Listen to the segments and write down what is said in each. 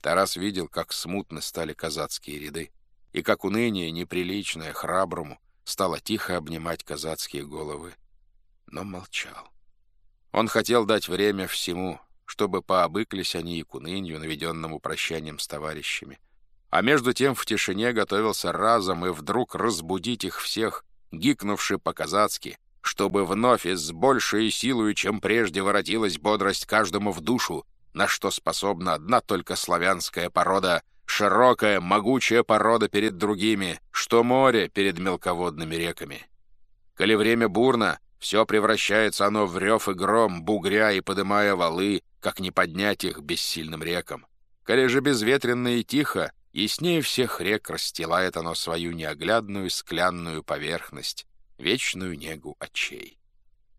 Тарас видел, как смутно стали казацкие ряды, и как уныние, неприличное храброму, стало тихо обнимать казацкие головы, но молчал. Он хотел дать время всему, чтобы пообыклись они и к унынию, наведенному прощанием с товарищами. А между тем в тишине готовился разом и вдруг разбудить их всех, гикнувши по-казацки, чтобы вновь и с большей силой, чем прежде, воротилась бодрость каждому в душу, на что способна одна только славянская порода, широкая, могучая порода перед другими, что море перед мелководными реками. Коли время бурно, все превращается оно в рев и гром, бугря и подымая валы, как не поднять их бессильным рекам. Коли же безветренно и тихо, яснее всех рек расстилает оно свою неоглядную склянную поверхность, вечную негу очей.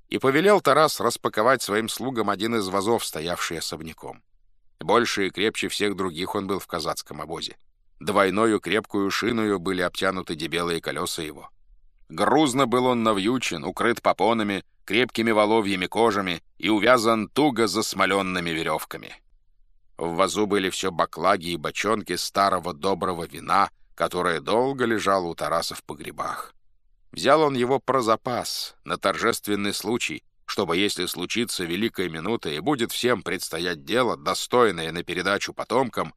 И повелел Тарас распаковать своим слугам один из вазов, стоявший особняком. Больше и крепче всех других он был в казацком обозе. Двойною крепкую шиною были обтянуты дебелые колеса его. Грузно был он навьючен, укрыт попонами, крепкими воловьими кожами и увязан туго засмоленными веревками. В вазу были все баклаги и бочонки старого доброго вина, которое долго лежало у Тараса в погребах. Взял он его про запас, на торжественный случай, чтобы, если случится великая минута и будет всем предстоять дело, достойное на передачу потомкам,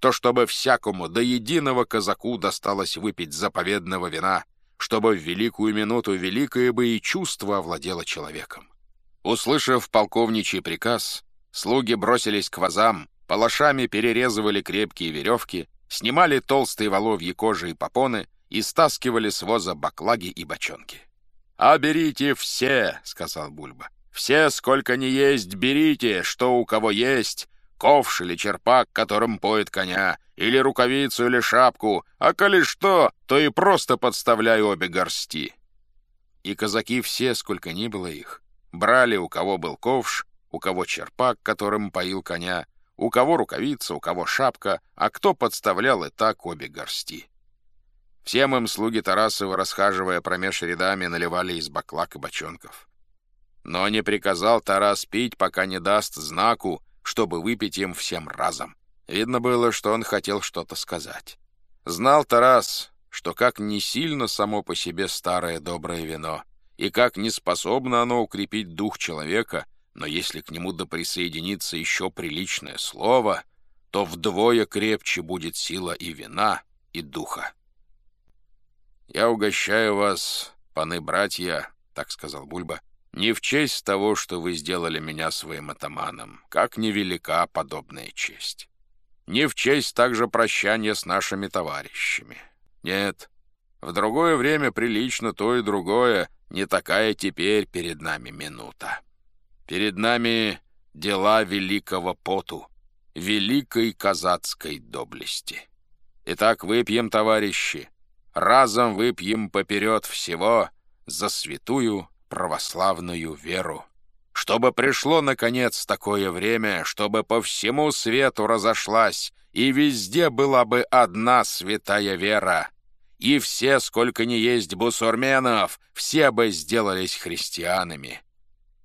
то чтобы всякому до единого казаку досталось выпить заповедного вина, чтобы в великую минуту великое бы и чувство овладело человеком. Услышав полковничий приказ, слуги бросились к вазам, палашами перерезывали крепкие веревки, снимали толстые воловьи кожи и попоны и стаскивали с воза баклаги и бочонки. «А берите все!» — сказал Бульба. «Все, сколько ни есть, берите, что у кого есть, ковш или черпак, которым поет коня, или рукавицу или шапку, а коли что, то и просто подставляй обе горсти». И казаки все, сколько ни было их, брали, у кого был ковш, у кого черпак, которым поил коня, у кого рукавица, у кого шапка, а кто подставлял и так обе горсти. Всем им слуги Тарасова, расхаживая промеж рядами, наливали из баклак и бочонков. Но не приказал Тарас пить, пока не даст знаку, чтобы выпить им всем разом. Видно было, что он хотел что-то сказать. Знал Тарас, что как не сильно само по себе старое доброе вино, и как не способно оно укрепить дух человека, но если к нему да присоединится еще приличное слово, то вдвое крепче будет сила и вина, и духа. «Я угощаю вас, паны-братья», — так сказал Бульба, «не в честь того, что вы сделали меня своим атаманом, как невелика подобная честь. Не в честь также прощания с нашими товарищами. Нет, в другое время прилично то и другое, не такая теперь перед нами минута. Перед нами дела великого поту, великой казацкой доблести. Итак, выпьем, товарищи, разом выпьем поперед всего за святую православную веру. Чтобы пришло, наконец, такое время, чтобы по всему свету разошлась, и везде была бы одна святая вера. И все, сколько ни есть бусурменов, все бы сделались христианами.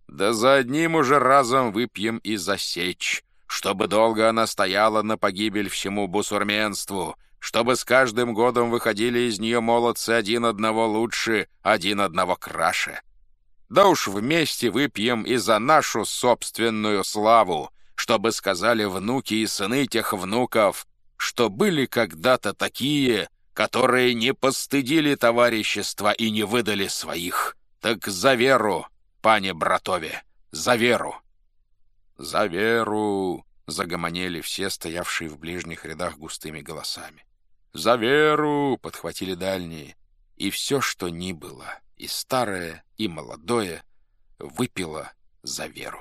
Да за одним уже разом выпьем и засечь, чтобы долго она стояла на погибель всему бусурменству, чтобы с каждым годом выходили из нее молодцы один одного лучше, один одного краше. Да уж вместе выпьем и за нашу собственную славу, чтобы сказали внуки и сыны тех внуков, что были когда-то такие, которые не постыдили товарищества и не выдали своих. Так за веру, пане братове, за веру. За веру, загомонели все, стоявшие в ближних рядах густыми голосами. «За веру!» — подхватили дальние. И все, что ни было, и старое, и молодое, выпило за веру.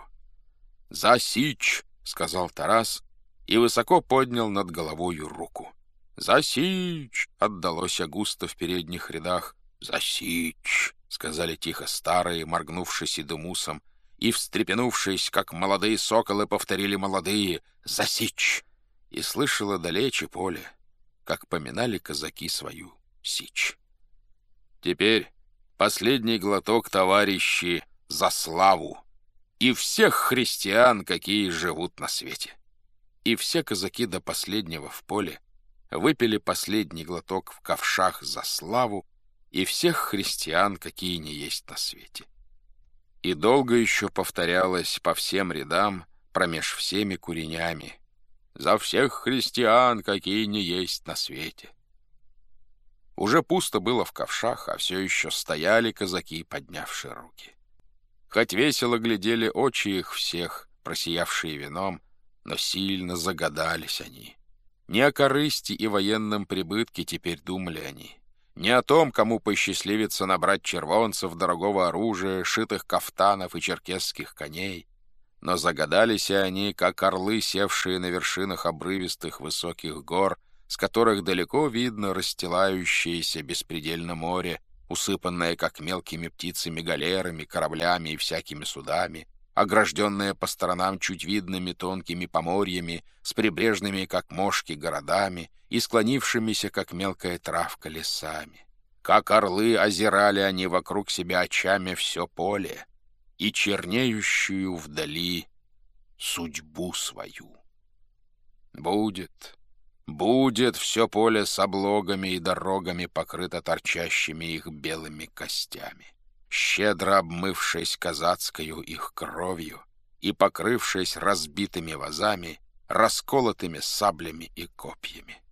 «За сич!» — сказал Тарас и высоко поднял над головою руку. «За сич!» — отдалось густо в передних рядах. «За сич!» — сказали тихо старые, моргнувшись идумусом, и, встрепенувшись, как молодые соколы, повторили молодые «За сич!» И слышала далече поле, как поминали казаки свою сич. Теперь последний глоток, товарищи, за славу и всех христиан, какие живут на свете. и все казаки до последнего в поле выпили последний глоток в ковшах за славу и всех христиан, какие не есть на свете. И долго еще повторялось по всем рядам, промеж всеми куренями, «За всех христиан, какие не есть на свете». Уже пусто было в ковшах, а все еще стояли казаки, поднявшие руки. Хоть весело глядели очи их всех, просиявшие вином, но сильно загадались они. Не о корысти и военном прибытке теперь думали они. Не о том, кому посчастливится набрать червонцев, дорогого оружия, шитых кафтанов и черкесских коней. Но загадались и они, как орлы, севшие на вершинах обрывистых высоких гор, с которых далеко видно расстилающееся беспредельно море, усыпанное как мелкими птицами-галерами, кораблями и всякими судами, огражденное по сторонам чуть видными тонкими поморьями, с прибрежными, как мошки, городами и склонившимися, как мелкая травка, лесами. Как орлы озирали они вокруг себя очами все поле и чернеющую вдали судьбу свою. Будет, Будет все поле с облогами и дорогами покрыто торчащими их белыми костями, щедро обмывшись казацкою их кровью и покрывшись разбитыми вазами, расколотыми саблями и копьями.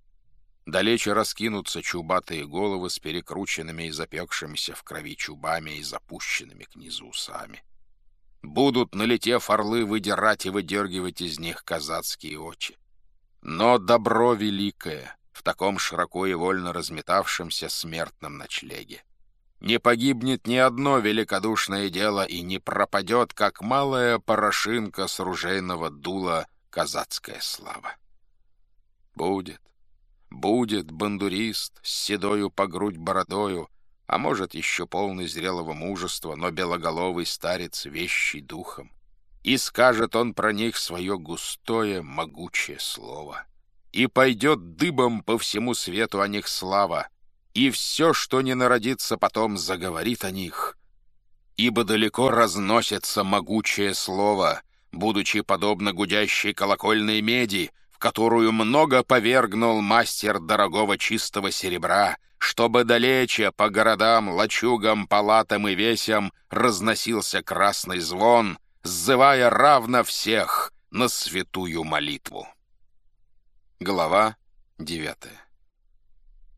Далече раскинутся чубатые головы с перекрученными и запекшимися в крови чубами и запущенными к низу усами. Будут, налетев орлы, выдирать и выдергивать из них казацкие очи. Но добро великое в таком широко и вольно разметавшемся смертном ночлеге. Не погибнет ни одно великодушное дело и не пропадет, как малая порошинка с ружейного дула казацкая слава. Будет, будет бандурист с седою по грудь бородою, а может, еще полный зрелого мужества, но белоголовый старец вещий духом и скажет он про них свое густое, могучее слово. И пойдет дыбом по всему свету о них слава, и все, что не народится, потом заговорит о них. Ибо далеко разносится могучее слово, будучи подобно гудящей колокольной меди, в которую много повергнул мастер дорогого чистого серебра, чтобы далече по городам, лачугам, палатам и весям разносился красный звон — сзывая равно всех на святую молитву. Глава девятая.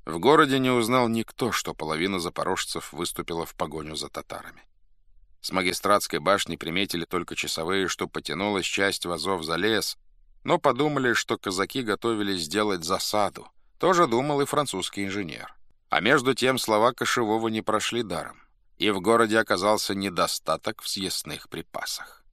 В городе не узнал никто, что половина запорожцев выступила в погоню за татарами. С магистратской башни приметили только часовые, что потянулась часть вазов за лес, но подумали, что казаки готовились сделать засаду. Тоже думал и французский инженер. А между тем слова Кошевого не прошли даром, и в городе оказался недостаток в съестных припасах.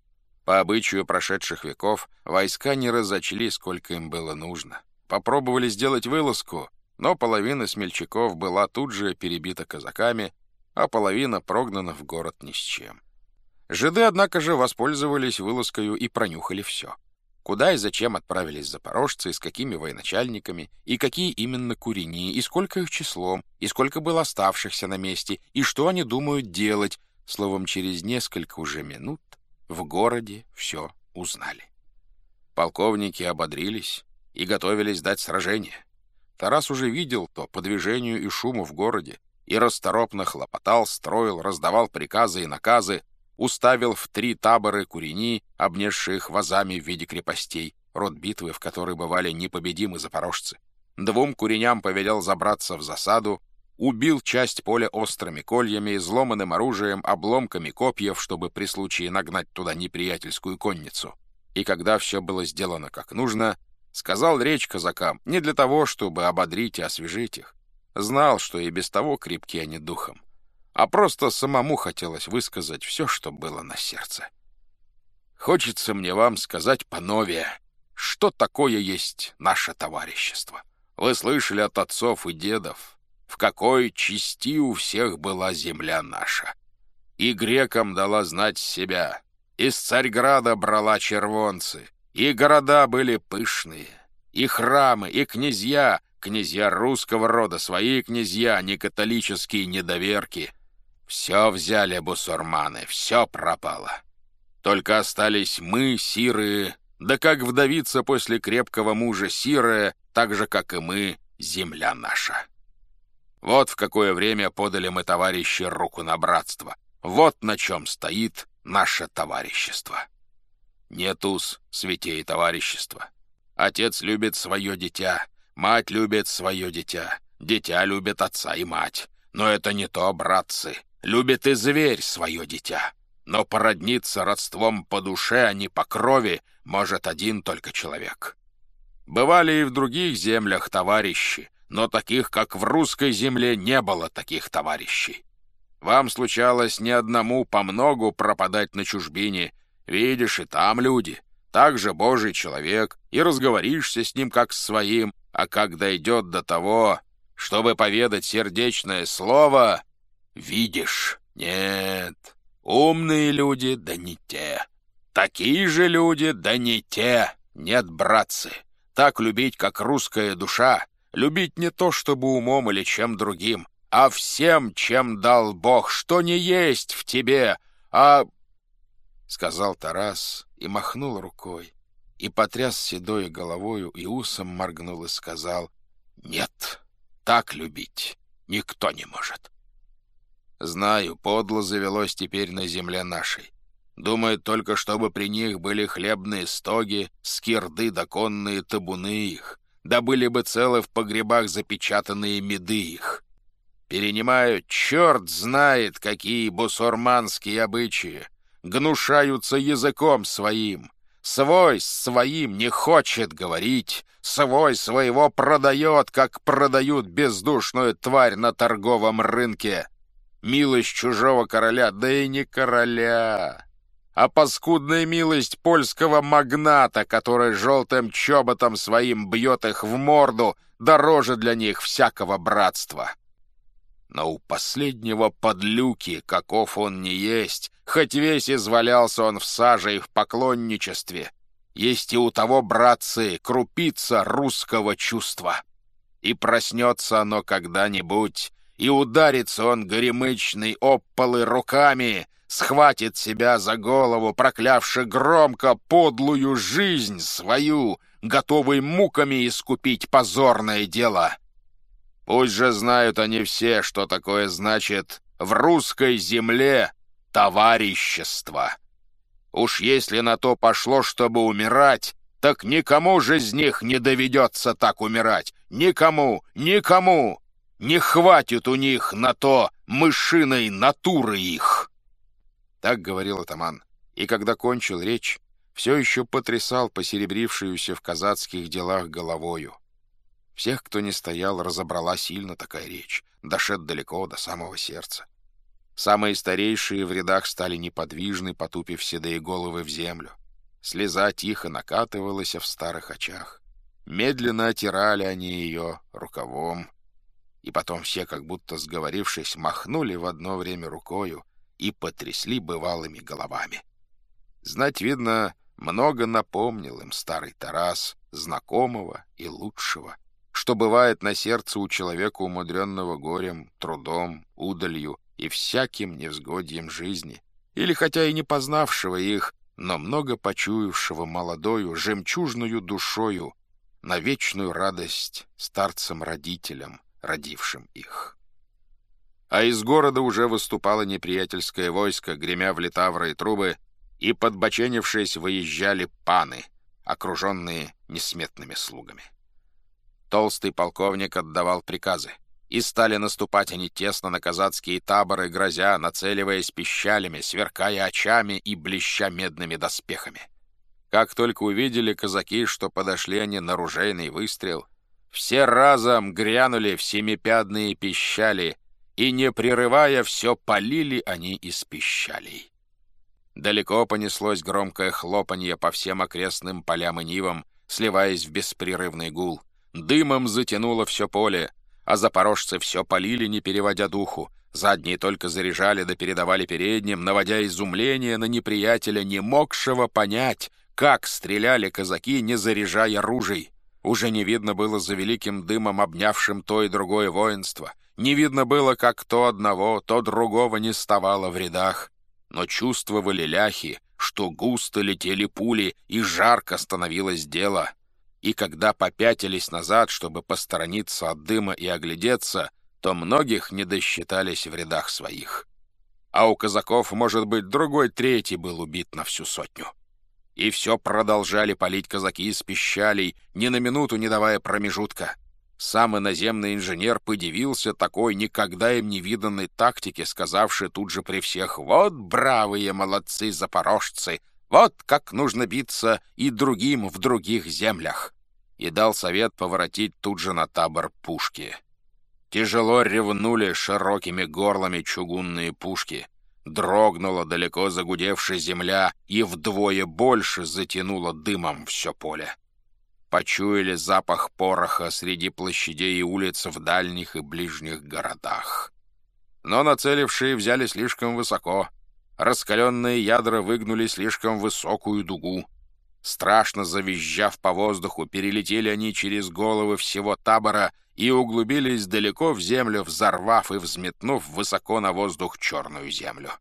По обычаю прошедших веков войска не разочли, сколько им было нужно. Попробовали сделать вылазку, но половина смельчаков была тут же перебита казаками, а половина прогнана в город ни с чем. Жиды, однако же, воспользовались вылазкою и пронюхали все. Куда и зачем отправились запорожцы, с какими военачальниками, и какие именно курени, и сколько их числом, и сколько было оставшихся на месте, и что они думают делать. Словом, через несколько уже минут в городе все узнали. Полковники ободрились и готовились дать сражение. Тарас уже видел то по движению и шуму в городе, и расторопно хлопотал, строил, раздавал приказы и наказы, уставил в три таборы курени, обнесшие их вазами в виде крепостей, род битвы, в которой бывали непобедимы запорожцы. Двум куреням повелел забраться в засаду, убил часть поля острыми кольями, изломанным оружием, обломками копьев, чтобы при случае нагнать туда неприятельскую конницу. И когда все было сделано как нужно, сказал речь казакам не для того, чтобы ободрить и освежить их. Знал, что и без того крепкие они духом. А просто самому хотелось высказать все, что было на сердце. Хочется мне вам сказать поновее, что такое есть наше товарищество. Вы слышали от отцов и дедов, в какой части у всех была земля наша. И грекам дала знать себя. Из Царьграда брала червонцы, и города были пышные, и храмы, и князья, князья русского рода, свои князья, не католические недоверки. Все взяли бусурманы, все пропало. Только остались мы, сиры, Да как вдовица после крепкого мужа сирая, так же, как и мы, земля наша. Вот в какое время подали мы, товарищи, руку на братство. Вот на чем стоит наше товарищество. Нет уз святей товарищества. Отец любит свое дитя, мать любит свое дитя, дитя любит отца и мать. Но это не то, братцы. Любит и зверь свое дитя. Но породниться родством по душе, а не по крови, может один только человек. Бывали и в других землях товарищи, но таких, как в русской земле, не было таких товарищей. Вам случалось не одному по многу пропадать на чужбине. Видишь, и там люди. Также Божий человек, и разговоришься с ним как с своим, а как дойдет до того, чтобы поведать сердечное слово, видишь, нет, умные люди, да не те. Такие же люди, да не те. Нет, братцы, так любить, как русская душа, любить не то, чтобы умом или чем другим, а всем, чем дал Бог, что не есть в тебе, а...» Сказал Тарас и махнул рукой, и потряс седой головою, и усом моргнул и сказал «Нет, так любить никто не может». Знаю, подло завелось теперь на земле нашей. Думают только, чтобы при них были хлебные стоги, скирды да табуны их, да были бы целы в погребах запечатанные меды их. Перенимают, черт знает, какие бусурманские обычаи, гнушаются языком своим, свой с своим не хочет говорить, свой своего продает, как продают бездушную тварь на торговом рынке. Милость чужого короля, да и не короля, а паскудная милость польского магната, который желтым чоботом своим бьет их в морду, дороже для них всякого братства. Но у последнего подлюки, каков он не есть, хоть весь извалялся он в саже и в поклонничестве, есть и у того, братцы, крупица русского чувства. И проснется оно когда-нибудь, и ударится он горемычной опполы руками, схватит себя за голову, проклявши громко подлую жизнь свою, готовый муками искупить позорное дело. Пусть же знают они все, что такое значит в русской земле товарищество. Уж если на то пошло, чтобы умирать, так никому же из них не доведется так умирать. Никому, никому! Не хватит у них на то мышиной натуры их!» Так говорил атаман, и когда кончил речь, все еще потрясал посеребрившуюся в казацких делах головою. Всех, кто не стоял, разобрала сильно такая речь, дошед далеко до самого сердца. Самые старейшие в рядах стали неподвижны, потупив седые головы в землю. Слеза тихо накатывалась в старых очах. Медленно отирали они ее рукавом. И потом все, как будто сговорившись, махнули в одно время рукою, и потрясли бывалыми головами. Знать, видно, много напомнил им старый Тарас, знакомого и лучшего, что бывает на сердце у человека, умудренного горем, трудом, удалью и всяким невзгодьем жизни, или хотя и не познавшего их, но много почуявшего молодою, жемчужную душою на вечную радость старцам-родителям, родившим их а из города уже выступало неприятельское войско, гремя в литавры и трубы, и, подбоченившись, выезжали паны, окруженные несметными слугами. Толстый полковник отдавал приказы, и стали наступать они тесно на казацкие таборы, грозя, нацеливаясь пищалями, сверкая очами и блеща медными доспехами. Как только увидели казаки, что подошли они на ружейный выстрел, все разом грянули в семипядные пищали — и, не прерывая, все полили они из пищалей. Далеко понеслось громкое хлопанье по всем окрестным полям и нивам, сливаясь в беспрерывный гул. Дымом затянуло все поле, а запорожцы все полили, не переводя духу. Задние только заряжали да передавали передним, наводя изумление на неприятеля, не могшего понять, как стреляли казаки, не заряжая ружей. Уже не видно было за великим дымом, обнявшим то и другое воинство — не видно было, как то одного, то другого не ставало в рядах, но чувствовали ляхи, что густо летели пули и жарко становилось дело. И когда попятились назад, чтобы посторониться от дыма и оглядеться, то многих не досчитались в рядах своих. А у казаков, может быть, другой третий был убит на всю сотню. И все продолжали палить казаки из пищалей, ни на минуту не давая промежутка. Сам иноземный инженер подивился такой никогда им не виданной тактике, сказавший тут же при всех «Вот бравые молодцы запорожцы! Вот как нужно биться и другим в других землях!» И дал совет поворотить тут же на табор пушки. Тяжело ревнули широкими горлами чугунные пушки. Дрогнула далеко загудевшая земля и вдвое больше затянула дымом все поле. Почуяли запах пороха среди площадей и улиц в дальних и ближних городах. Но нацелившие взяли слишком высоко. Раскаленные ядра выгнули слишком высокую дугу. Страшно завизжав по воздуху, перелетели они через головы всего табора и углубились далеко в землю, взорвав и взметнув высоко на воздух черную землю.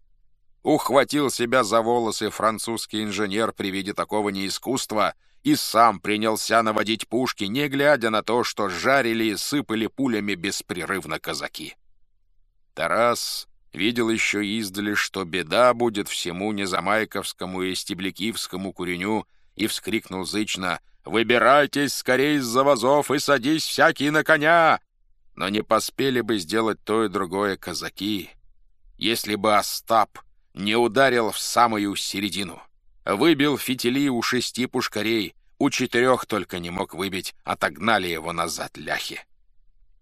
Ухватил себя за волосы французский инженер при виде такого неискусства и сам принялся наводить пушки, не глядя на то, что жарили и сыпали пулями беспрерывно казаки. Тарас видел еще издали, что беда будет всему Незамайковскому и Стеблякивскому куреню, и вскрикнул зычно — Выбирайтесь скорее из-за вазов и садись всякий на коня!» Но не поспели бы сделать то и другое казаки, если бы Остап не ударил в самую середину. Выбил фитили у шести пушкарей, у четырех только не мог выбить, отогнали его назад ляхи.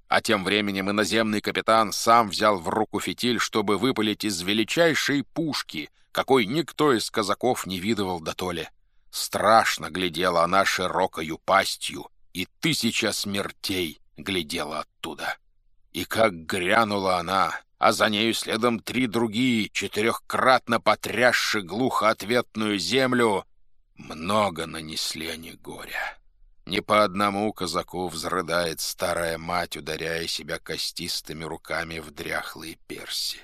А тем временем иноземный капитан сам взял в руку фитиль, чтобы выпалить из величайшей пушки, какой никто из казаков не видывал до толи. Страшно глядела она широкою пастью, и тысяча смертей глядела оттуда. И как грянула она, а за нею следом три другие, четырехкратно потрясши глухо ответную землю, много нанесли они горя. Не по одному казаку взрыдает старая мать, ударяя себя костистыми руками в дряхлые перси.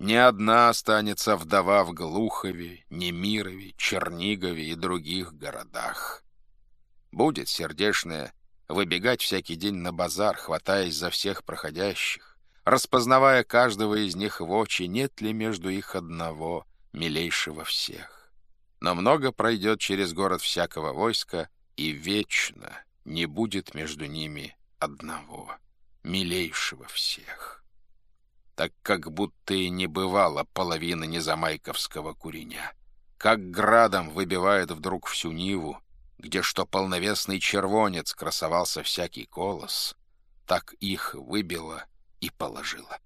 Не одна останется вдова в Глухове, Немирове, Чернигове и других городах. Будет сердешная выбегать всякий день на базар, хватаясь за всех проходящих, распознавая каждого из них в очи, нет ли между их одного, милейшего всех. Но много пройдет через город всякого войска, и вечно не будет между ними одного, милейшего всех так как будто и не бывало половины незамайковского куреня. Как градом выбивает вдруг всю Ниву, где что полновесный червонец красовался всякий колос, так их выбило и положило.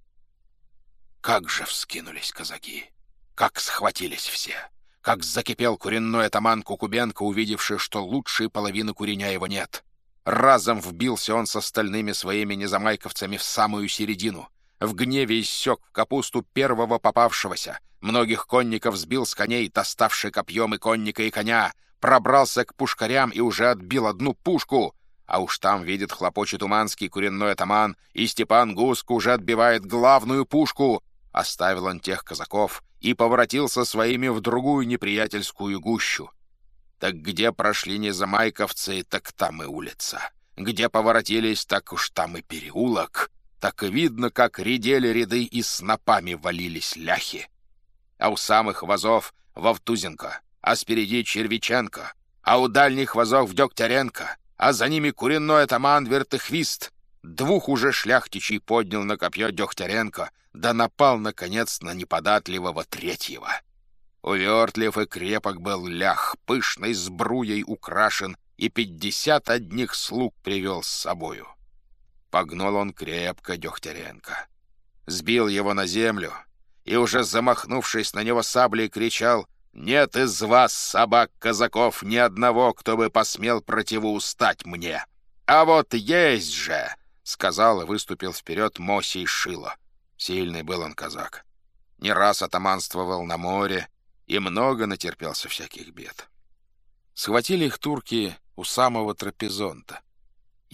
Как же вскинулись казаки! Как схватились все! Как закипел куренной атаман Кукубенко, увидевший, что лучшей половины куреня его нет! Разом вбился он с остальными своими незамайковцами в самую середину — в гневе иссек в капусту первого попавшегося. Многих конников сбил с коней, доставший копьем и конника, и коня. Пробрался к пушкарям и уже отбил одну пушку. А уж там видит хлопочет уманский куренной атаман, и Степан Гуск уже отбивает главную пушку. Оставил он тех казаков и поворотился своими в другую неприятельскую гущу. Так где прошли незамайковцы, так там и улица. Где поворотились, так уж там и переулок так видно, как редели ряды и снопами валились ляхи. А у самых вазов Вовтузенко, а спереди Червиченко, а у дальних вазов Дегтяренко, а за ними куренной атаман Вертыхвист. Двух уже шляхтичей поднял на копье Дегтяренко, да напал, наконец, на неподатливого третьего. Увертлив и крепок был лях, пышной сбруей украшен, и пятьдесят одних слуг привел с собою. Погнул он крепко Дегтяренко. Сбил его на землю и, уже замахнувшись на него саблей, кричал «Нет из вас, собак-казаков, ни одного, кто бы посмел противоустать мне! А вот есть же!» — сказал и выступил вперед Мосий Шило. Сильный был он казак. Не раз атаманствовал на море и много натерпелся всяких бед. Схватили их турки у самого трапезонта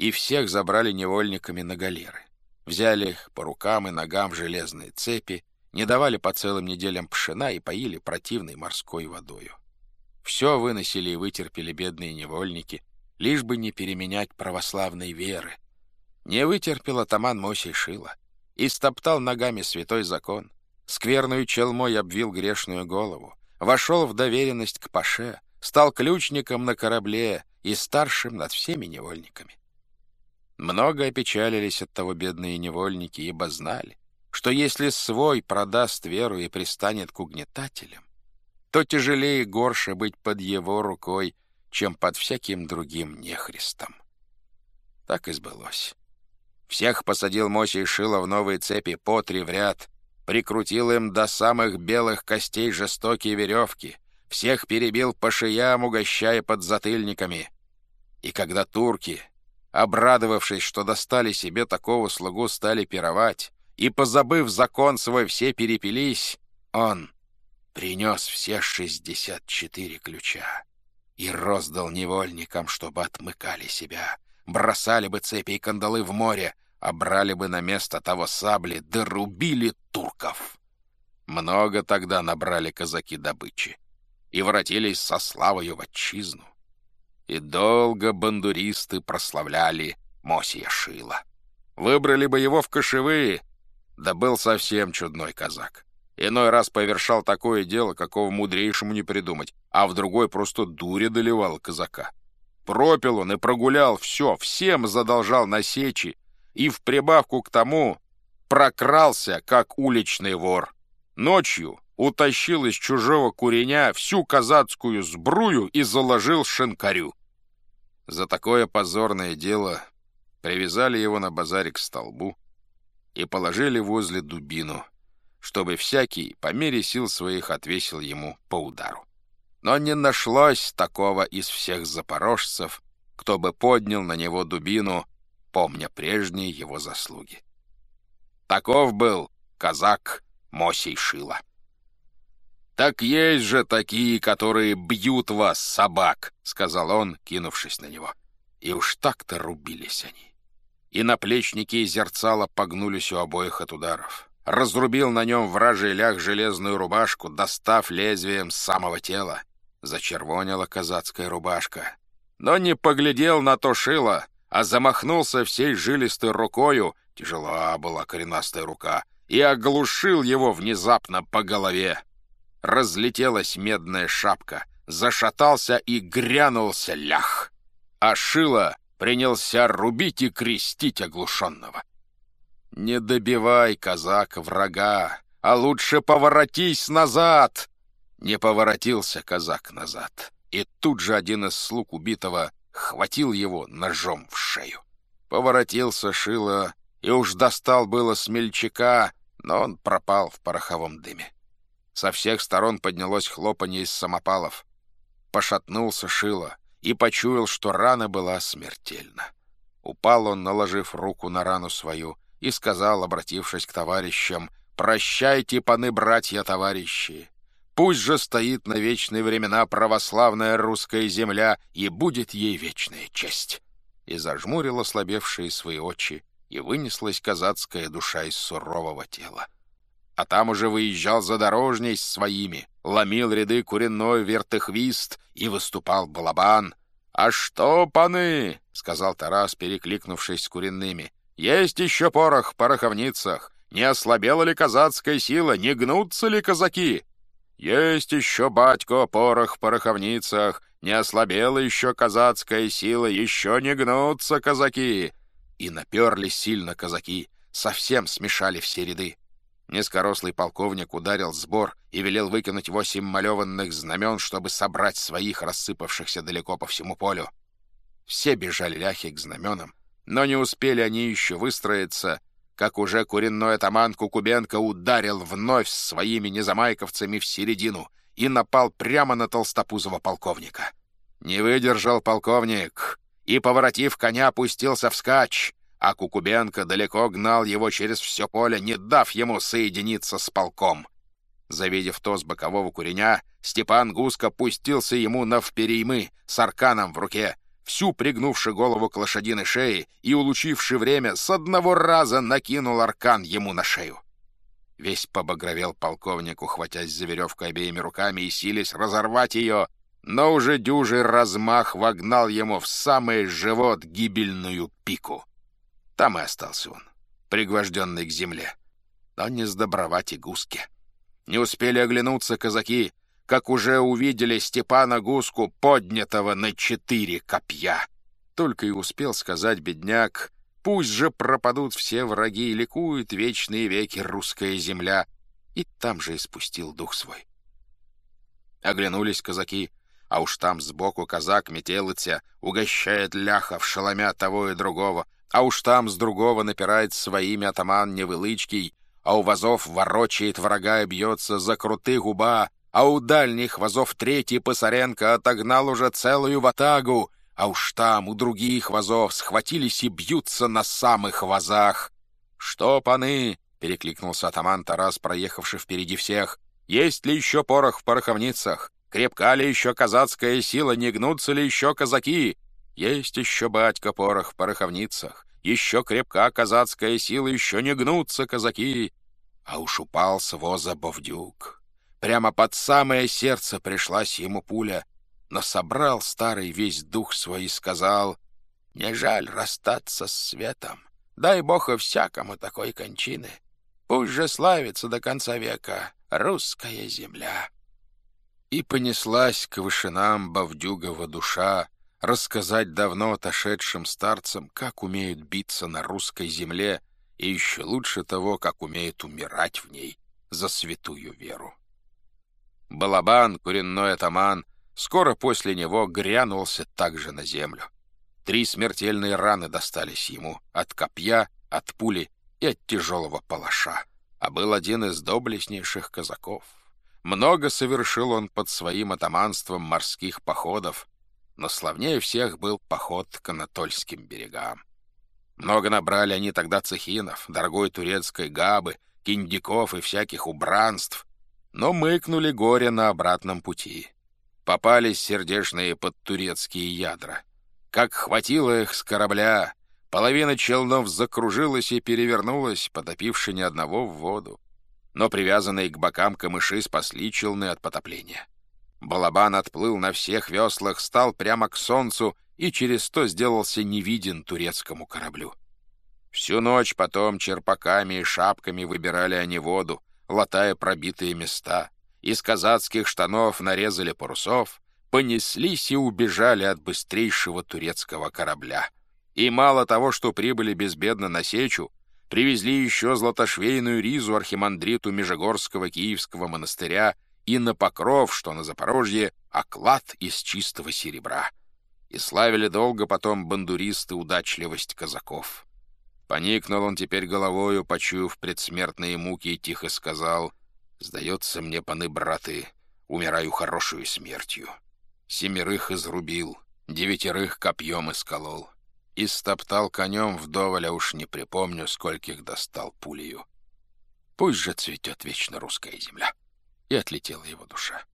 и всех забрали невольниками на галеры. Взяли их по рукам и ногам в железные цепи не давали по целым неделям пшена и поили противной морской водою. Все выносили и вытерпели бедные невольники, лишь бы не переменять православной веры. Не вытерпел атаман Мосей Шила и стоптал ногами святой закон, скверную челмой обвил грешную голову, вошел в доверенность к Паше, стал ключником на корабле и старшим над всеми невольниками. Много опечалились от того бедные невольники, ибо знали, что если свой продаст веру и пристанет к угнетателям, то тяжелее и горше быть под его рукой, чем под всяким другим нехристом. Так и сбылось. Всех посадил Мосей Шило в новые цепи по три в ряд, прикрутил им до самых белых костей жестокие веревки, всех перебил по шиям, угощая под затыльниками. И когда турки, обрадовавшись, что достали себе такого слугу, стали пировать, и, позабыв закон свой, все перепились, он принес все шестьдесят четыре ключа и роздал невольникам, чтобы отмыкали себя, бросали бы цепи и кандалы в море, а брали бы на место того сабли, да турков. Много тогда набрали казаки добычи и воротились со славою в отчизну. И долго бандуристы прославляли Мосия Шила. Выбрали бы его в кошевые, да был совсем чудной казак. Иной раз повершал такое дело, какого мудрейшему не придумать, а в другой просто дури доливал казака. Пропил он и прогулял все, всем задолжал на сечи, и в прибавку к тому прокрался, как уличный вор. Ночью утащил из чужого куреня всю казацкую сбрую и заложил шинкарю. За такое позорное дело привязали его на базаре к столбу и положили возле дубину — чтобы всякий по мере сил своих отвесил ему по удару. Но не нашлось такого из всех запорожцев, кто бы поднял на него дубину, помня прежние его заслуги. Таков был казак Мосей Шила. «Так есть же такие, которые бьют вас, собак», — сказал он, кинувшись на него. И уж так-то рубились они. И наплечники и зерцало погнулись у обоих от ударов разрубил на нем вражий лях железную рубашку, достав лезвием самого тела. Зачервонила казацкая рубашка. Но не поглядел на то шило, а замахнулся всей жилистой рукою, тяжела была коренастая рука, и оглушил его внезапно по голове. Разлетелась медная шапка, зашатался и грянулся лях. А шило принялся рубить и крестить оглушенного. «Не добивай, казак, врага, а лучше поворотись назад!» Не поворотился казак назад, и тут же один из слуг убитого хватил его ножом в шею. Поворотился Шило и уж достал было смельчака, но он пропал в пороховом дыме. Со всех сторон поднялось хлопанье из самопалов. Пошатнулся Шило и почуял, что рана была смертельна. Упал он, наложив руку на рану свою, и сказал, обратившись к товарищам, «Прощайте, паны-братья-товарищи! Пусть же стоит на вечные времена православная русская земля, и будет ей вечная честь!» И зажмурил ослабевшие свои очи, и вынеслась казацкая душа из сурового тела. А там уже выезжал задорожней с своими, ломил ряды куренной вертыхвист и выступал балабан. «А что, паны?» — сказал Тарас, перекликнувшись с куренными. Есть еще порох в пороховницах. Не ослабела ли казацкая сила, не гнутся ли казаки? Есть еще, батько, порох в пороховницах. Не ослабела еще казацкая сила, еще не гнутся казаки. И наперли сильно казаки, совсем смешали все ряды. Низкорослый полковник ударил сбор и велел выкинуть восемь малеванных знамен, чтобы собрать своих, рассыпавшихся далеко по всему полю. Все бежали ляхи к знаменам, но не успели они еще выстроиться, как уже куренной атаман Кукубенко ударил вновь своими незамайковцами в середину и напал прямо на толстопузого полковника. Не выдержал полковник и, поворотив коня, опустился вскачь, а Кукубенко далеко гнал его через все поле, не дав ему соединиться с полком. Завидев то с бокового куреня, Степан Гуско пустился ему навпереймы с арканом в руке — всю пригнувши голову к лошадиной шее и, улучивши время, с одного раза накинул аркан ему на шею. Весь побагровел полковник, ухватясь за веревку обеими руками и силясь разорвать ее, но уже дюжий размах вогнал ему в самый живот гибельную пику. Там и остался он, пригвожденный к земле. Но не сдобровать и гуске. Не успели оглянуться казаки, как уже увидели Степана Гуску, поднятого на четыре копья. Только и успел сказать бедняк, пусть же пропадут все враги и ликуют вечные веки русская земля, и там же испустил дух свой. Оглянулись казаки, а уж там сбоку казак метелыця угощает ляхов, шеломя того и другого, а уж там с другого напирает своими атаман Невылычкий, а у вазов ворочает врага и бьется за крутые губа, а у дальних вазов третий Пасаренко отогнал уже целую ватагу, а уж там у других вазов схватились и бьются на самых вазах. «Что, паны?» — перекликнулся атаман Тарас, проехавший впереди всех. «Есть ли еще порох в пороховницах? Крепка ли еще казацкая сила? Не гнутся ли еще казаки? Есть еще, батька, порох в пороховницах. Еще крепка казацкая сила, еще не гнутся казаки. А уж упал с воза Бовдюк. Прямо под самое сердце пришлась ему пуля, но собрал старый весь дух свой и сказал, «Не жаль расстаться с светом. Дай Бог и всякому такой кончины. Пусть же славится до конца века русская земля». И понеслась к вышинам Бавдюгова душа, рассказать давно отошедшим старцам, как умеют биться на русской земле, и еще лучше того, как умеют умирать в ней за святую веру. Балабан, куренной атаман, скоро после него грянулся также на землю. Три смертельные раны достались ему от копья, от пули и от тяжелого палаша, а был один из доблестнейших казаков. Много совершил он под своим атаманством морских походов, но славнее всех был поход к Анатольским берегам. Много набрали они тогда цехинов, дорогой турецкой габы, киндиков и всяких убранств, но мыкнули горе на обратном пути. Попались сердечные под турецкие ядра. Как хватило их с корабля, половина челнов закружилась и перевернулась, потопивши ни одного в воду. Но привязанные к бокам камыши спасли челны от потопления. Балабан отплыл на всех веслах, стал прямо к солнцу и через то сделался невиден турецкому кораблю. Всю ночь потом черпаками и шапками выбирали они воду, латая пробитые места. Из казацких штанов нарезали парусов, понеслись и убежали от быстрейшего турецкого корабля. И мало того, что прибыли безбедно на сечу, привезли еще златошвейную ризу архимандриту Межегорского Киевского монастыря и на покров, что на Запорожье, оклад из чистого серебра. И славили долго потом бандуристы удачливость казаков. Поникнул он теперь головою, почуяв предсмертные муки, и тихо сказал, «Сдается мне, паны браты, умираю хорошую смертью. Семерых изрубил, девятерых копьем исколол, и стоптал конем вдоволь, а уж не припомню, скольких достал пулею. Пусть же цветет вечно русская земля» и отлетела его душа.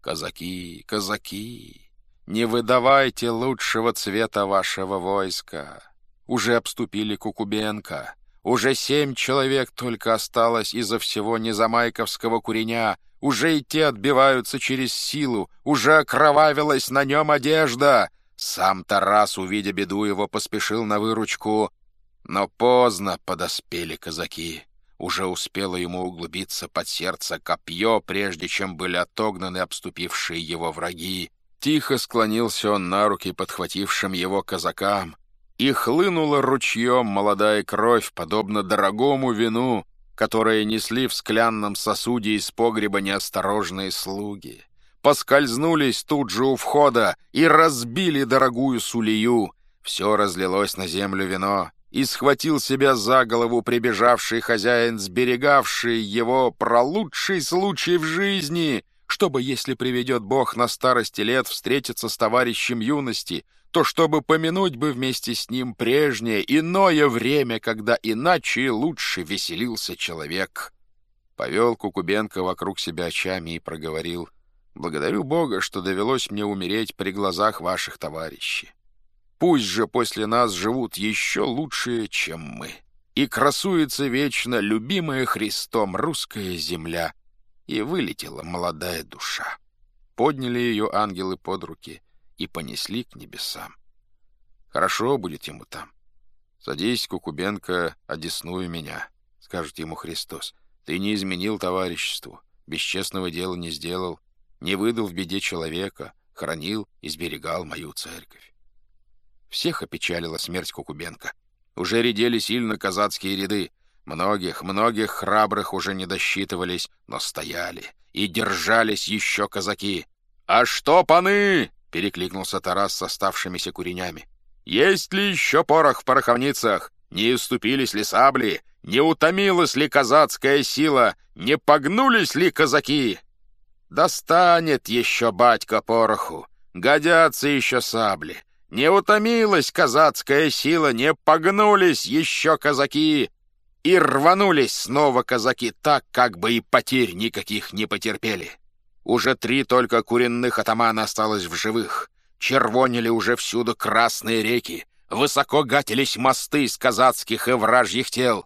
Казаки, казаки, не выдавайте лучшего цвета вашего войска. Уже обступили Кукубенко. Уже семь человек только осталось из-за всего незамайковского куреня. Уже и те отбиваются через силу. Уже окровавилась на нем одежда. Сам Тарас, увидя беду его, поспешил на выручку. Но поздно подоспели казаки. Уже успело ему углубиться под сердце копье, прежде чем были отогнаны обступившие его враги. Тихо склонился он на руки подхватившим его казакам, и хлынула ручьем молодая кровь, подобно дорогому вину, которое несли в склянном сосуде из погреба неосторожные слуги. Поскользнулись тут же у входа и разбили дорогую сулию. Все разлилось на землю вино, и схватил себя за голову прибежавший хозяин, сберегавший его про лучший случай в жизни, чтобы, если приведет Бог на старости лет встретиться с товарищем юности, то чтобы помянуть бы вместе с ним прежнее, иное время, когда иначе лучше веселился человек. Повел Кукубенко вокруг себя очами и проговорил, «Благодарю Бога, что довелось мне умереть при глазах ваших товарищей. Пусть же после нас живут еще лучшие, чем мы. и красуется вечно любимая Христом русская земля, и вылетела молодая душа. Подняли ее ангелы под руки и понесли к небесам. Хорошо будет ему там. Садись, Кукубенко, одесную меня, — скажет ему Христос. Ты не изменил товариществу, бесчестного дела не сделал, не выдал в беде человека, хранил и сберегал мою церковь. Всех опечалила смерть Кукубенко. Уже редели сильно казацкие ряды. Многих, многих храбрых уже не досчитывались, но стояли и держались еще казаки. «А что, паны?» — перекликнулся Тарас с оставшимися куренями. «Есть ли еще порох в пороховницах? Не уступились ли сабли? Не утомилась ли казацкая сила? Не погнулись ли казаки?» «Достанет еще батька пороху, годятся еще сабли. Не утомилась казацкая сила, не погнулись еще казаки, и рванулись снова казаки так, как бы и потерь никаких не потерпели. Уже три только куренных атамана осталось в живых. Червонили уже всюду красные реки, высоко гатились мосты из казацких и вражьих тел.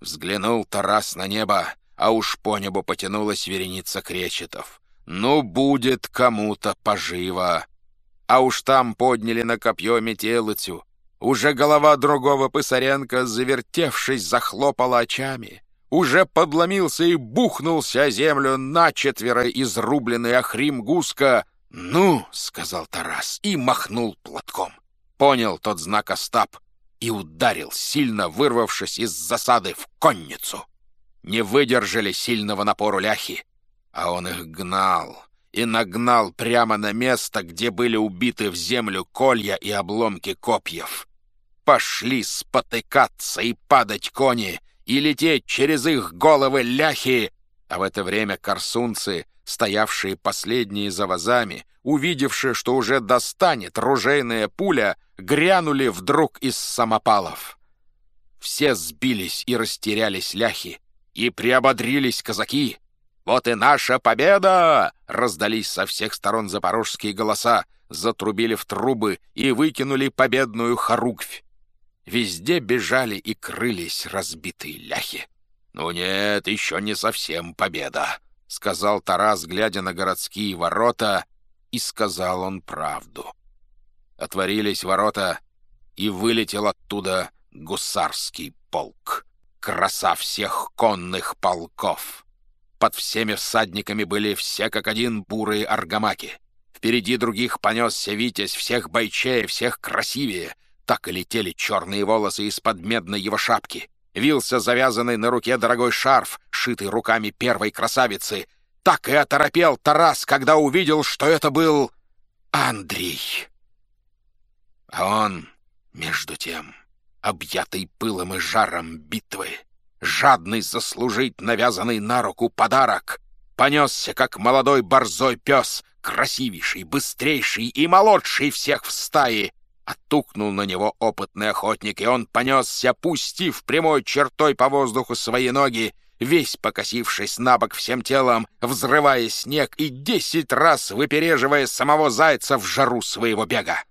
Взглянул Тарас на небо, а уж по небу потянулась вереница кречетов. «Ну, будет кому-то поживо!» А уж там подняли на копье метелицу. Уже голова другого Пысаренко, завертевшись, захлопала очами. Уже подломился и бухнулся о землю начетверо изрубленный Ахрим Гуска. «Ну!» — сказал Тарас и махнул платком. Понял тот знак Остап и ударил, сильно вырвавшись из засады в конницу. Не выдержали сильного напору ляхи, а он их гнал, и нагнал прямо на место, где были убиты в землю колья и обломки копьев. Пошли спотыкаться и падать кони, и лететь через их головы ляхи, а в это время корсунцы, стоявшие последние за вазами, увидевшие, что уже достанет ружейная пуля, грянули вдруг из самопалов. Все сбились и растерялись ляхи, и приободрились казаки, «Вот и наша победа!» — раздались со всех сторон запорожские голоса, затрубили в трубы и выкинули победную хоругвь. Везде бежали и крылись разбитые ляхи. «Ну нет, еще не совсем победа», — сказал Тарас, глядя на городские ворота, и сказал он правду. Отворились ворота, и вылетел оттуда гусарский полк, краса всех конных полков. Под всеми всадниками были все как один бурые аргамаки. Впереди других понесся Витязь, всех бойчее, всех красивее. Так и летели черные волосы из-под медной его шапки. Вился завязанный на руке дорогой шарф, шитый руками первой красавицы. Так и оторопел Тарас, когда увидел, что это был Андрей. А он, между тем, объятый пылом и жаром битвы, жадный заслужить навязанный на руку подарок, понесся, как молодой борзой пес, красивейший, быстрейший и молодший всех в стае. Оттукнул на него опытный охотник, и он понесся, пустив прямой чертой по воздуху свои ноги, весь покосившись на бок всем телом, взрывая снег и десять раз выпереживая самого зайца в жару своего бега.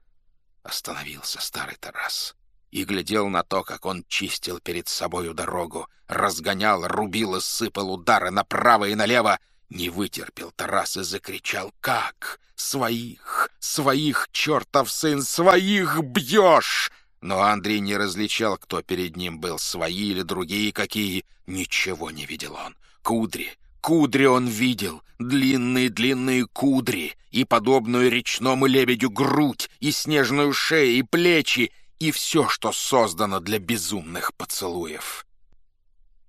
Остановился старый Тарас и глядел на то, как он чистил перед собою дорогу, разгонял, рубил и сыпал удары направо и налево. Не вытерпел Тарас и закричал «Как? Своих! Своих, чертов сын! Своих бьешь!» Но Андрей не различал, кто перед ним был, свои или другие какие. Ничего не видел он. Кудри, кудри он видел, длинные-длинные кудри, и подобную речному лебедю грудь, и снежную шею, и плечи, и все, что создано для безумных поцелуев.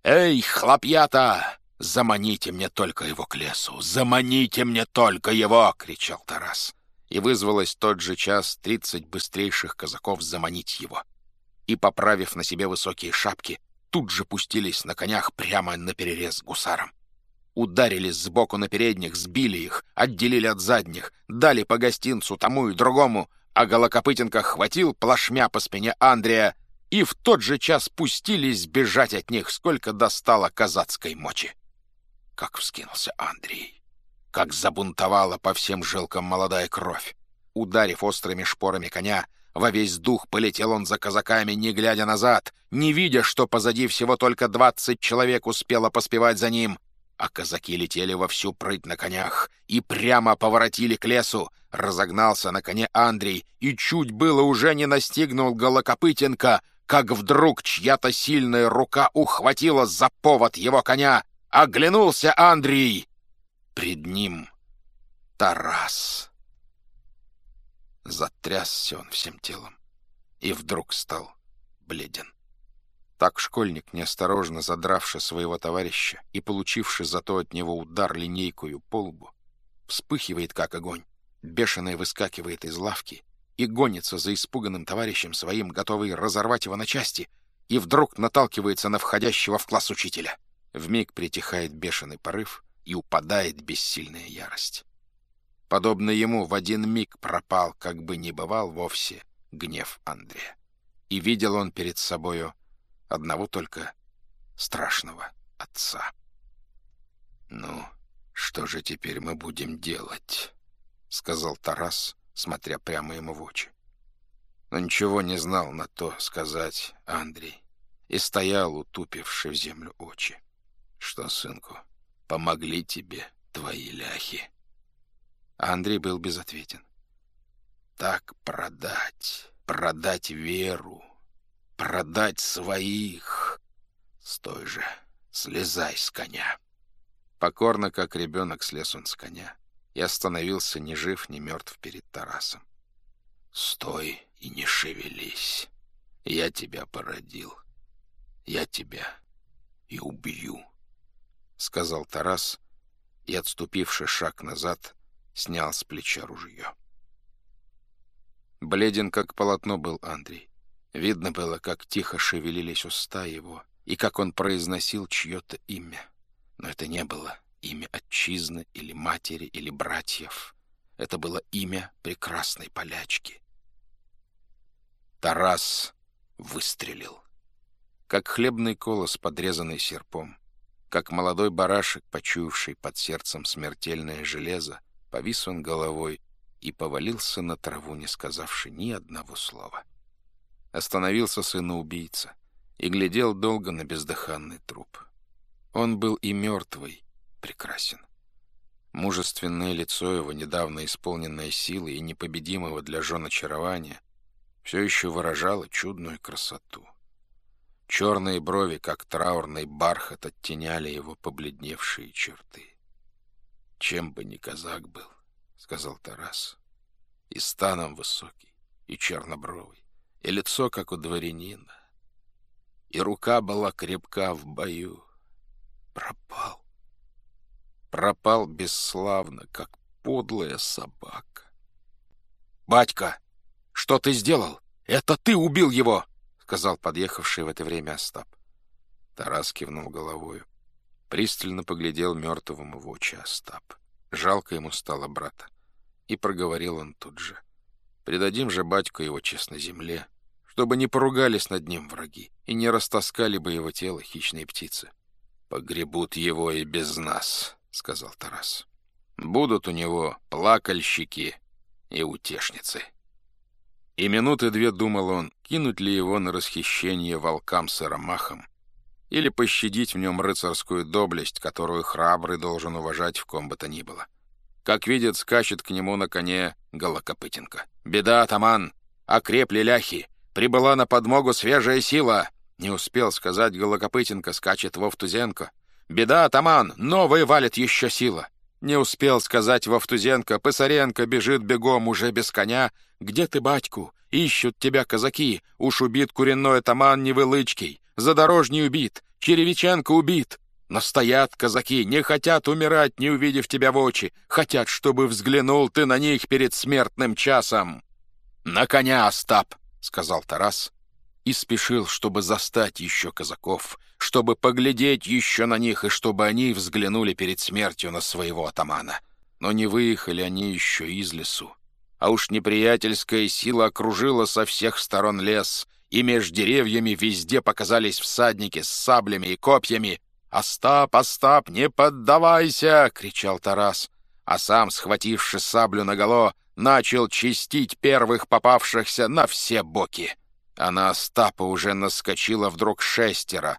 «Эй, хлопьята! Заманите мне только его к лесу! Заманите мне только его!» — кричал Тарас. И вызвалось тот же час тридцать быстрейших казаков заманить его. И, поправив на себе высокие шапки, тут же пустились на конях прямо на перерез гусарам. Ударили сбоку на передних, сбили их, отделили от задних, дали по гостинцу тому и другому — а Голокопытенко хватил плашмя по спине Андрея, и в тот же час пустились бежать от них, сколько достало казацкой мочи. Как вскинулся Андрей! Как забунтовала по всем жилкам молодая кровь! Ударив острыми шпорами коня, во весь дух полетел он за казаками, не глядя назад, не видя, что позади всего только двадцать человек успело поспевать за ним. А казаки летели во всю прыть на конях и прямо поворотили к лесу. Разогнался на коне Андрей и чуть было уже не настигнул Голокопытенко, как вдруг чья-то сильная рука ухватила за повод его коня. Оглянулся Андрей. Пред ним Тарас. Затрясся он всем телом и вдруг стал бледен. Так школьник, неосторожно задравший своего товарища и получивший зато от него удар линейкою по лбу, вспыхивает, как огонь, бешеный выскакивает из лавки и гонится за испуганным товарищем своим, готовый разорвать его на части, и вдруг наталкивается на входящего в класс учителя. Вмиг притихает бешеный порыв и упадает бессильная ярость. Подобно ему в один миг пропал, как бы не бывал вовсе, гнев Андрея. И видел он перед собою одного только страшного отца. «Ну, что же теперь мы будем делать?» — сказал Тарас, смотря прямо ему в очи. Но ничего не знал на то сказать Андрей и стоял, утупивший в землю очи. «Что, сынку, помогли тебе твои ляхи?» А Андрей был безответен. «Так продать, продать веру, продать своих. Стой же, слезай с коня. Покорно, как ребенок, слез он с коня и остановился ни жив, ни мертв перед Тарасом. Стой и не шевелись. Я тебя породил. Я тебя и убью, — сказал Тарас, и, отступивший шаг назад, снял с плеча ружье. Бледен, как полотно, был Андрей. Видно было, как тихо шевелились уста его, и как он произносил чье-то имя. Но это не было имя отчизны или матери или братьев. Это было имя прекрасной полячки. Тарас выстрелил. Как хлебный колос, подрезанный серпом, как молодой барашек, почуявший под сердцем смертельное железо, повис он головой и повалился на траву, не сказавши ни одного слова. Остановился сына-убийца и глядел долго на бездыханный труп. Он был и мертвый прекрасен. Мужественное лицо его, недавно исполненное силы и непобедимого для жен очарования, все еще выражало чудную красоту. Черные брови, как траурный бархат, оттеняли его побледневшие черты. «Чем бы ни казак был», — сказал Тарас, — «и станом высокий, и чернобровый, и лицо, как у дворянина, и рука была крепка в бою. Пропал. Пропал бесславно, как подлая собака. «Батька, что ты сделал? Это ты убил его!» — сказал подъехавший в это время Остап. Тарас кивнул головою. Пристально поглядел мертвому в очи Остап. Жалко ему стало брата. И проговорил он тут же — Предадим же батьку его честной земле, чтобы не поругались над ним враги и не растаскали бы его тело хищные птицы. «Погребут его и без нас», — сказал Тарас. «Будут у него плакальщики и утешницы». И минуты две думал он, кинуть ли его на расхищение волкам сыромахом или пощадить в нем рыцарскую доблесть, которую храбрый должен уважать в ком бы то ни было. Как видит, скачет к нему на коне Голокопытенко. «Беда, атаман! Окрепли ляхи! Прибыла на подмогу свежая сила!» Не успел сказать Голокопытенко, скачет Вовтузенко. «Беда, атаман! Новая валит еще сила!» Не успел сказать Вовтузенко, Писаренко бежит бегом уже без коня. «Где ты, батьку? Ищут тебя казаки. Уж убит куренной атаман Невылычкий. Задорожний убит. Черевиченко убит. Но стоят казаки, не хотят умирать, не увидев тебя в очи, хотят, чтобы взглянул ты на них перед смертным часом. «На коня, Остап!» — сказал Тарас, и спешил, чтобы застать еще казаков, чтобы поглядеть еще на них, и чтобы они взглянули перед смертью на своего атамана. Но не выехали они еще из лесу. А уж неприятельская сила окружила со всех сторон лес, и меж деревьями везде показались всадники с саблями и копьями, «Остап, Остап, не поддавайся!» — кричал Тарас, а сам, схвативши саблю наголо, начал чистить первых попавшихся на все боки. А на Остапа уже наскочила вдруг шестеро.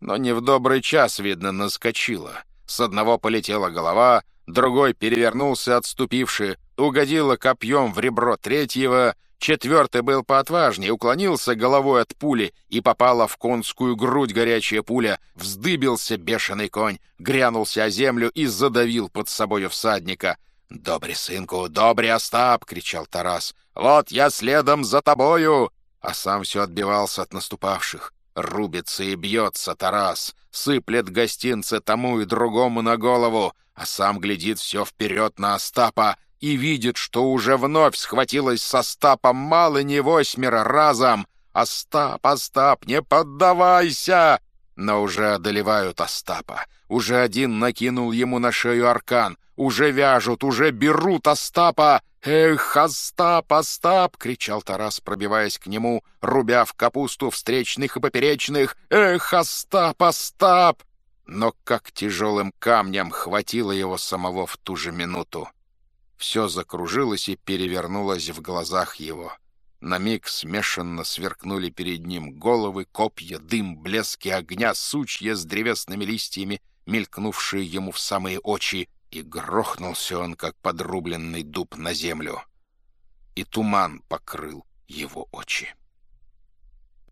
Но не в добрый час, видно, наскочила. С одного полетела голова, другой перевернулся отступивший, угодила копьем в ребро третьего, четвертый был поотважнее, уклонился головой от пули и попала в конскую грудь горячая пуля, вздыбился бешеный конь, грянулся о землю и задавил под собою всадника. «Добре, сынку, добре, Остап!» — кричал Тарас. «Вот я следом за тобою!» А сам все отбивался от наступавших. Рубится и бьется Тарас, сыплет гостинцы тому и другому на голову, а сам глядит все вперед на Остапа и видит, что уже вновь схватилась со Остапом мало не восьмеро разом. «Остап, Остап, не поддавайся!» Но уже одолевают Остапа. Уже один накинул ему на шею аркан. Уже вяжут, уже берут Остапа. «Эх, Остап, Остап!» — кричал Тарас, пробиваясь к нему, рубя в капусту встречных и поперечных. «Эх, Остап, Остап!» Но как тяжелым камнем хватило его самого в ту же минуту. Все закружилось и перевернулось в глазах его. На миг смешанно сверкнули перед ним головы, копья, дым, блески огня, сучья с древесными листьями, мелькнувшие ему в самые очи, и грохнулся он, как подрубленный дуб на землю. И туман покрыл его очи.